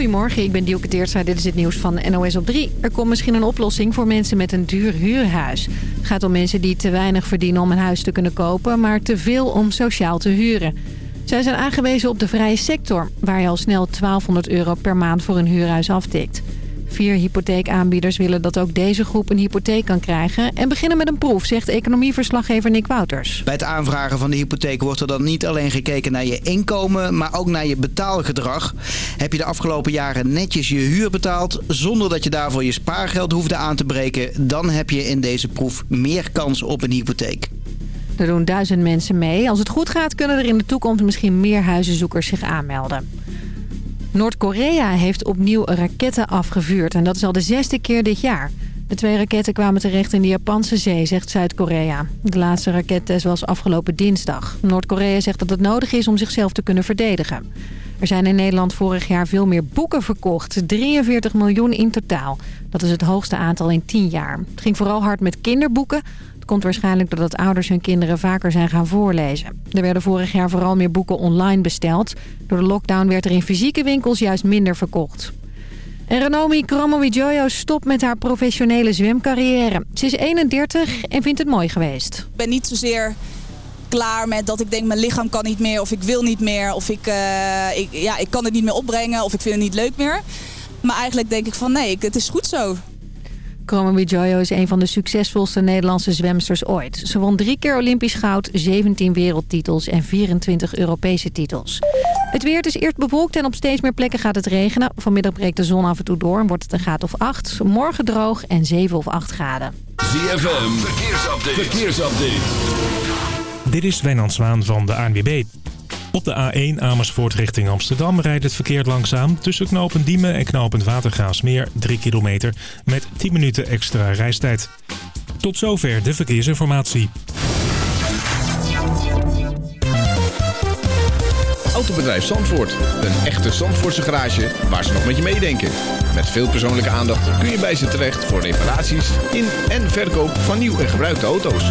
Goedemorgen, ik ben Dielke. Dit is het nieuws van NOS op 3. Er komt misschien een oplossing voor mensen met een duur huurhuis. Het gaat om mensen die te weinig verdienen om een huis te kunnen kopen... maar te veel om sociaal te huren. Zij zijn aangewezen op de vrije sector... waar je al snel 1200 euro per maand voor een huurhuis aftikt. Vier hypotheekaanbieders willen dat ook deze groep een hypotheek kan krijgen... en beginnen met een proef, zegt economieverslaggever Nick Wouters. Bij het aanvragen van de hypotheek wordt er dan niet alleen gekeken naar je inkomen... maar ook naar je betaalgedrag. Heb je de afgelopen jaren netjes je huur betaald... zonder dat je daarvoor je spaargeld hoefde aan te breken... dan heb je in deze proef meer kans op een hypotheek. Er doen duizend mensen mee. Als het goed gaat kunnen er in de toekomst misschien meer huizenzoekers zich aanmelden. Noord-Korea heeft opnieuw raketten afgevuurd en dat is al de zesde keer dit jaar. De twee raketten kwamen terecht in de Japanse zee, zegt Zuid-Korea. De laatste rakettest was afgelopen dinsdag. Noord-Korea zegt dat het nodig is om zichzelf te kunnen verdedigen. Er zijn in Nederland vorig jaar veel meer boeken verkocht. 43 miljoen in totaal. Dat is het hoogste aantal in 10 jaar. Het ging vooral hard met kinderboeken komt waarschijnlijk doordat ouders hun kinderen vaker zijn gaan voorlezen. Er werden vorig jaar vooral meer boeken online besteld. Door de lockdown werd er in fysieke winkels juist minder verkocht. En Renomi Kromowidjojo stopt met haar professionele zwemcarrière. Ze is 31 en vindt het mooi geweest. Ik ben niet zozeer klaar met dat ik denk mijn lichaam kan niet meer of ik wil niet meer. Of ik, uh, ik, ja, ik kan het niet meer opbrengen of ik vind het niet leuk meer. Maar eigenlijk denk ik van nee, het is goed zo. Kromowidjojo Jojo is een van de succesvolste Nederlandse zwemsters ooit. Ze won drie keer Olympisch goud, 17 wereldtitels en 24 Europese titels. Het weer is eerst bewolkt en op steeds meer plekken gaat het regenen. Vanmiddag breekt de zon af en toe door en wordt het een graad of 8. Morgen droog en 7 of 8 graden. ZFM, verkeersupdate. verkeersupdate. Dit is Wijnand Zwaan van de ANWB. Op de A1 Amersfoort richting Amsterdam rijdt het verkeer langzaam... tussen knooppunt Diemen en knooppunt Watergraafsmeer 3 kilometer... met 10 minuten extra reistijd. Tot zover de verkeersinformatie. Autobedrijf Zandvoort. Een echte Zandvoortse garage waar ze nog met je meedenken. Met veel persoonlijke aandacht kun je bij ze terecht... voor reparaties in en verkoop van nieuw en gebruikte auto's.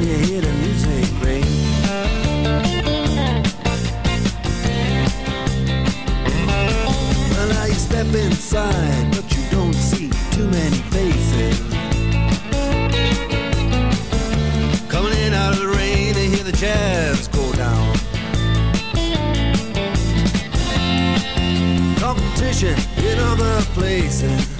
When you hear the music ring. Well, now you step inside, but you don't see too many faces. Coming in out of the rain and hear the jazz go down. Competition in other places.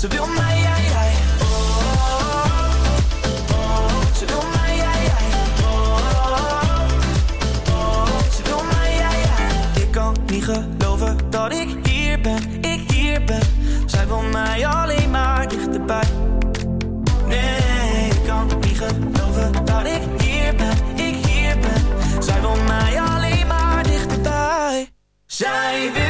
ze wil mij, jij, jij wil mij, jij, wil Ik kan niet geloven dat ik hier ben, ik hier ben. Zij wil mij alleen maar dichterbij. Nee, ik kan niet geloven dat ik hier ben, ik hier ben. Zij wil mij alleen maar dichterbij. Zij wil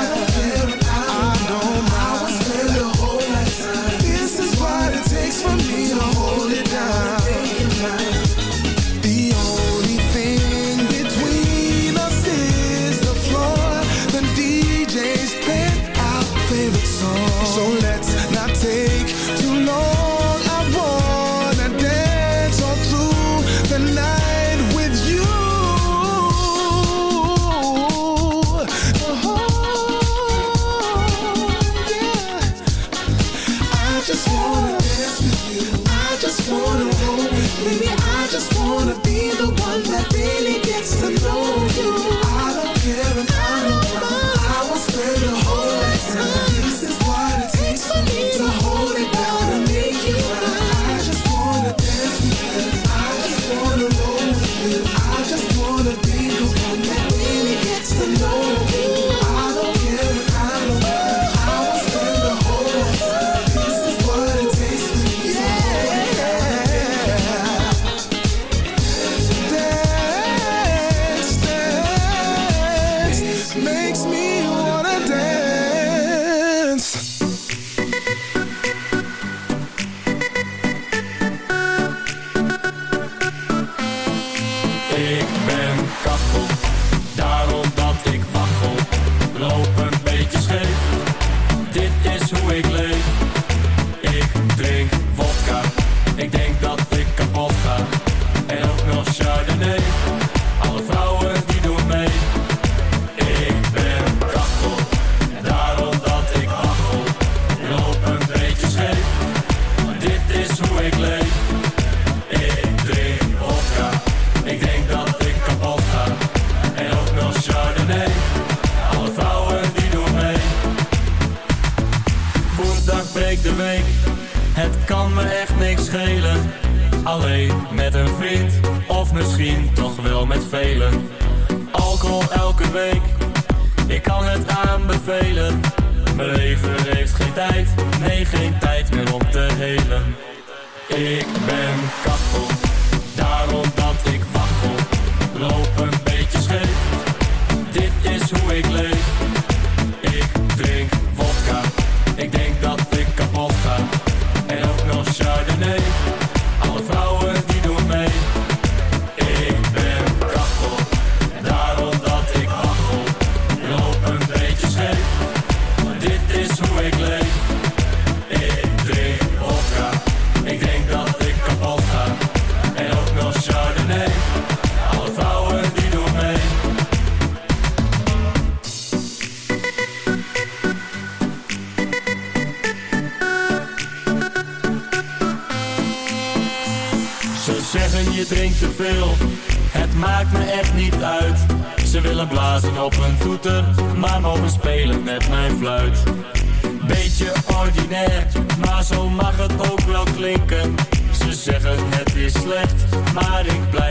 Breekt de week, het kan me echt niks schelen. Alleen met een vriend, of misschien toch wel met velen. Alcohol elke week, ik kan het aanbevelen. Mijn leven heeft geen tijd, nee geen tijd meer om te helen. Ik ben kachel, daarom dat ik waggel. Loop een beetje scheef, dit is hoe ik leef. Beetje ordinair, maar zo mag het ook wel klinken. Ze zeggen het is slecht, maar ik blijf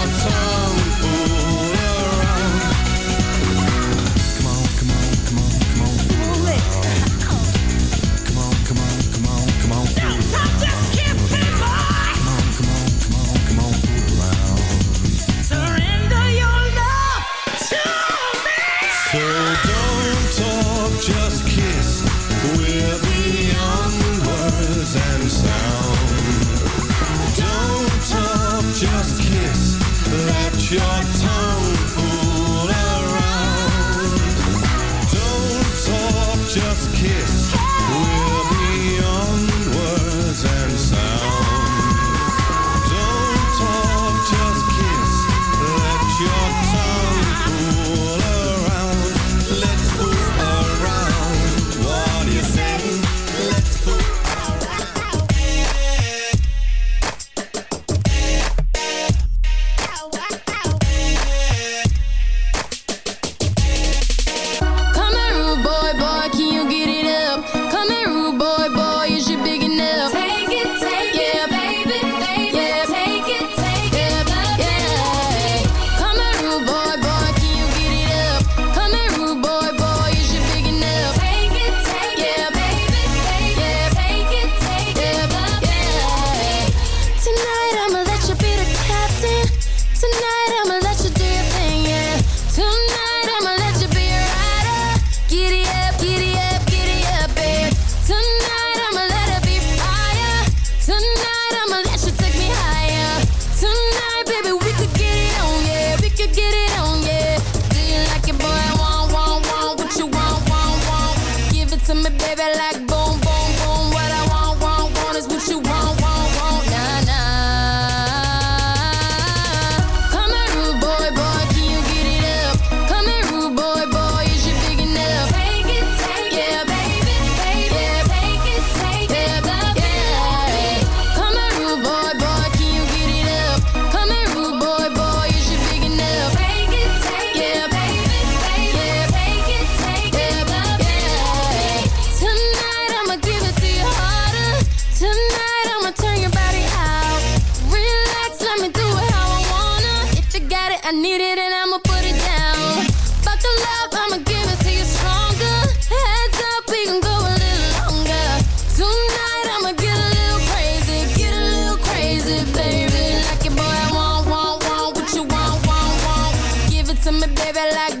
to me, baby, like